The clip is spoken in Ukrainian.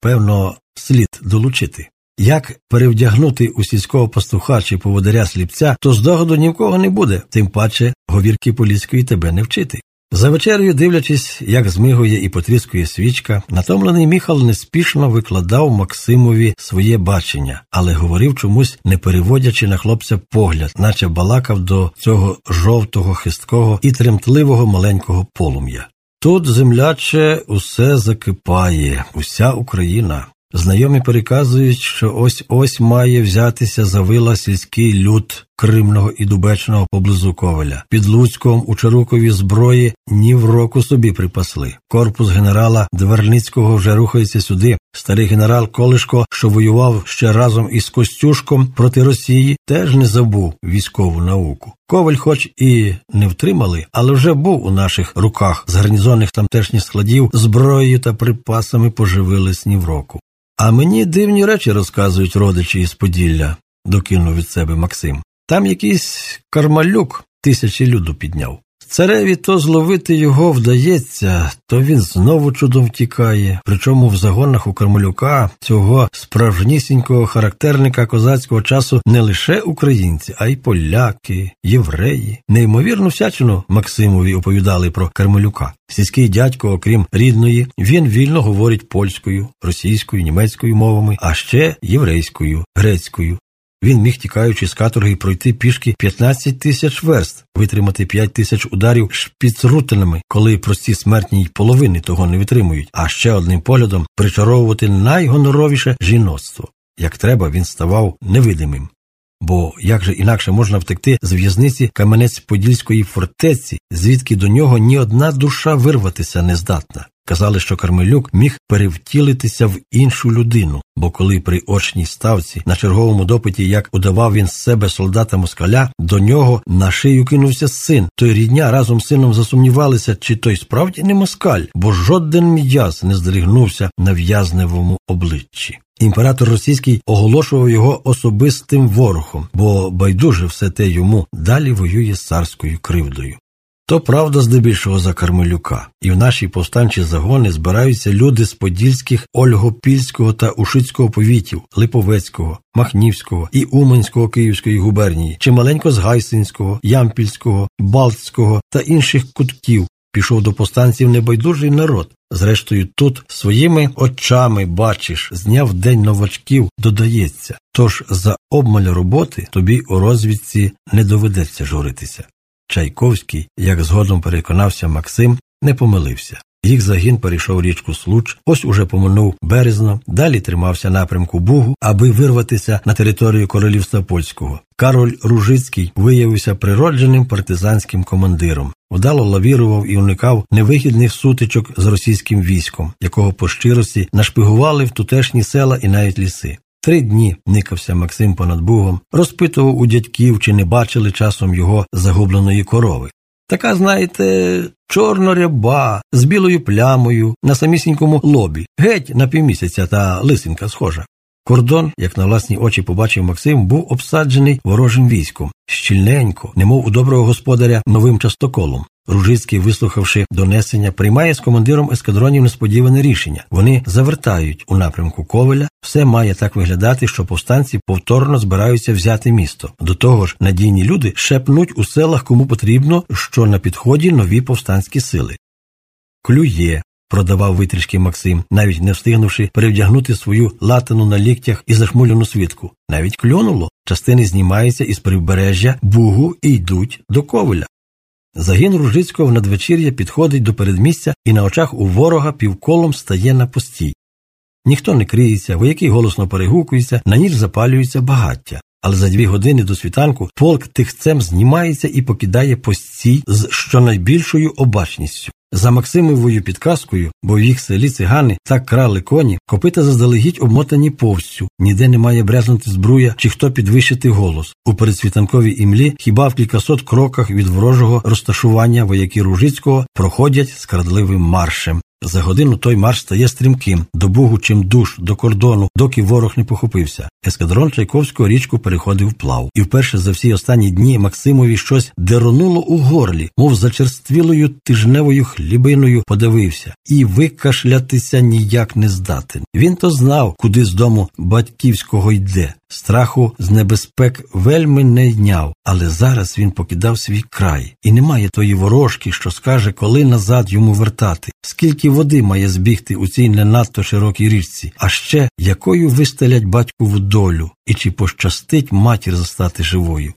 певно, слід долучити. Як перевдягнути у сільського пастуха чи поводаря сліпця, то здогаду ні в кого не буде, тим паче говірки поліської тебе не вчити. За вечерею, дивлячись, як змигує і потріскує свічка, натомлений Міхал неспішно викладав Максимові своє бачення, але говорив чомусь, не переводячи на хлопця погляд, наче балакав до цього жовтого, хисткого і тремтливого маленького полум'я. Тут, земляче, усе закипає, уся Україна. Знайомі переказують, що ось ось має взятися за вила сільський люд Кримного і Дубечного поблизу Коваля. Під Луцьком у Чарукові зброї ні в року собі припасли. Корпус генерала Дверницького вже рухається сюди. Старий генерал Колишко, що воював ще разом із Костюшком проти Росії, теж не забув військову науку. Коваль, хоч і не втримали, але вже був у наших руках з гарнізонних тамтешніх складів зброєю та припасами поживились ні року. А мені дивні речі розказують родичі із Поділля, докинув від себе Максим. Там якийсь кармалюк тисячі люду підняв. Цареві то зловити його вдається, то він знову чудом втікає. Причому в загонах у Кармалюка цього справжнісінького характерника козацького часу не лише українці, а й поляки, євреї. Неймовірну всячину Максимові оповідали про Кармалюка. Сільський дядько, окрім рідної, він вільно говорить польською, російською, німецькою мовами, а ще єврейською, грецькою. Він міг, тікаючи з каторги, пройти пішки 15 тисяч верст, витримати 5 тисяч ударів шпіцрутинами, коли прості смертні й половини того не витримують, а ще одним поглядом причаровувати найгоноровіше жіноцтво. Як треба, він ставав невидимим. Бо як же інакше можна втекти з в'язниці Кам'янець-Подільської фортеці, звідки до нього ні одна душа вирватися не здатна? Казали, що Кармелюк міг перевтілитися в іншу людину, бо коли при очній ставці на черговому допиті, як удавав він з себе солдата москаля, до нього на шию кинувся син. Той рідня разом з сином засумнівалися, чи той справді не москаль, бо жоден м'яз не здригнувся на в'язневому обличчі. Імператор російський оголошував його особистим ворогом, бо байдуже все те йому далі воює з царською кривдою. То правда здебільшого за Кармелюка, і в наші повстанчі загони збираються люди з Подільських, Ольгопільського та Ушицького повітів, Липовецького, Махнівського і Уманського Київської губернії, чималенько з Гайсинського, Ямпільського, Балтського та інших кутків. Пішов до повстанців небайдужий народ. Зрештою, тут своїми очами бачиш, з дня в день новачків додається. Тож за обмаль роботи тобі у розвідці не доведеться журитися. Чайковський, як згодом переконався Максим, не помилився. Їх загін перейшов річку Случ, ось уже поминув березно, далі тримався напрямку Бугу, аби вирватися на територію королівства польського. Кароль Ружицький виявився природженим партизанським командиром, вдало лавірував і уникав невигідних сутичок з російським військом, якого по щирості нашпигували в тутешні села і навіть ліси. Три дні никався Максим понад Бугом, розпитував у дядьків, чи не бачили часом його загубленої корови. Така, знаєте, чорноряба з білою плямою на самісінькому лобі, геть на півмісяця та лисинка схожа. Кордон, як на власні очі побачив Максим, був обсаджений ворожим військом, щільненько, немов у доброго господаря новим частоколом. Ружицький, вислухавши донесення, приймає з командиром ескадронів несподіване рішення. Вони завертають у напрямку Ковеля. Все має так виглядати, що повстанці повторно збираються взяти місто. До того ж, надійні люди шепнуть у селах, кому потрібно, що на підході нові повстанські сили. Клює. Продавав витрішки Максим, навіть не встигнувши перевдягнути свою латану на ліктях і зашмулену свитку. Навіть кльонуло, частини знімаються із прибережжя бугу і йдуть до ковеля. Загін Ружицького в надвечір'я підходить до передмістя і на очах у ворога півколом стає на постій. Ніхто не криється, вояки голосно перегукуються, на ніч запалюється багаття. Але за дві години до світанку полк тихцем знімається і покидає постій з щонайбільшою обачністю. За Максимовою підказкою, бо в їх селі цигани так крали коні, копита заздалегідь обмотані повстю, ніде не має брязнути збруя чи хто підвищити голос. У передсвітанковій імлі хіба в кількасот кроках від ворожого розташування вояки Ружицького проходять скрадливим маршем. За годину той марш стає стрімким, до Бугу чим душ, до кордону, доки ворог не похопився. Ескадрон Чайковського річку переходив плав. І вперше за всі останні дні Максимові щось деронуло у горлі, мов зачерствілою тижневою хлібиною подивився і викашлятися ніяк не здатен. Він то знав, куди з дому батьківського йде. Страху з небезпек вельми не йняв, але зараз він покидав свій край, і немає тої ворожки, що скаже, коли назад йому вертати, скільки води має збігти у цій не надто широкій річці, а ще якою вистелять батькову долю, і чи пощастить матір застати живою.